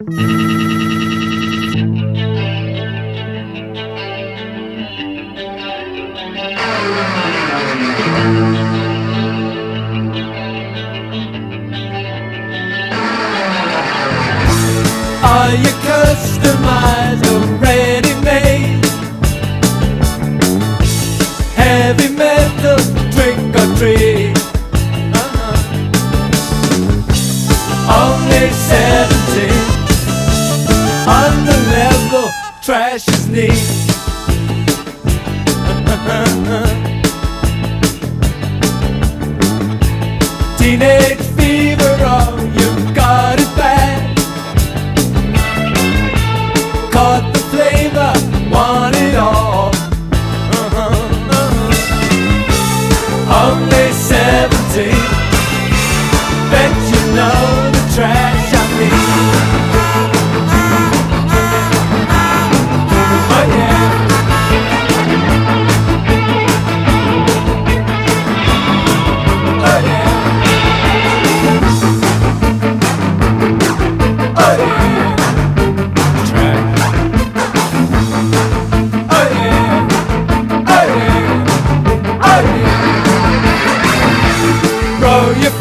Are you customized or ready made? Heavy metal, trick or treat. Trash is neat. Teenage fever, oh, you got it bad. Caught the flavor, want it all. Uh-huh. Only 17. Bet you know the trash I mean.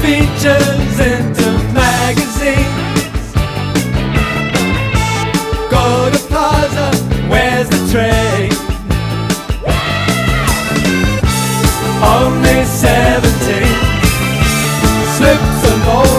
features into magazines. Go to Plaza, where's the train? Only 17 slips along.